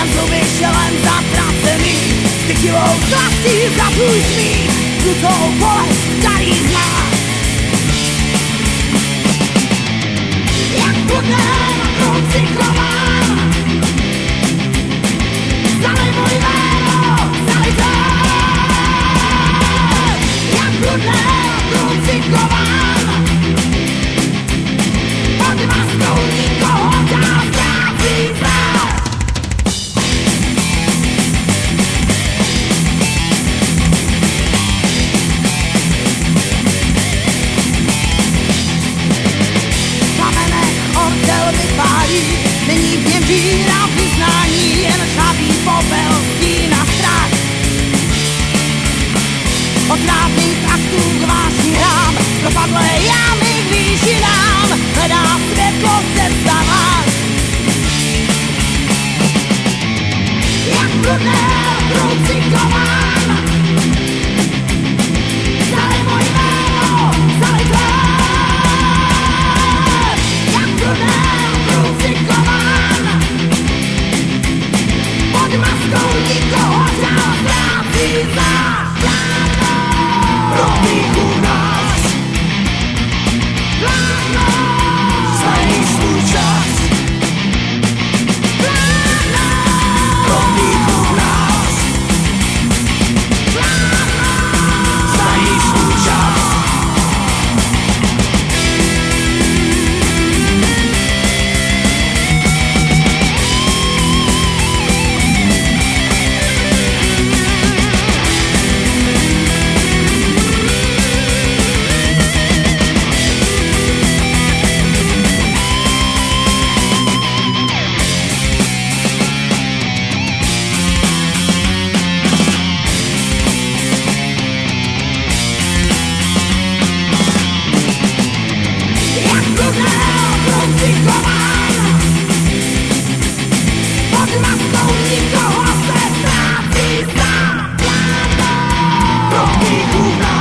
Jen zuby šelem zatracený Ty kilou z vlastí zapůjčný Krutou bolest, který znáš. Cudem, drący kołan ninguna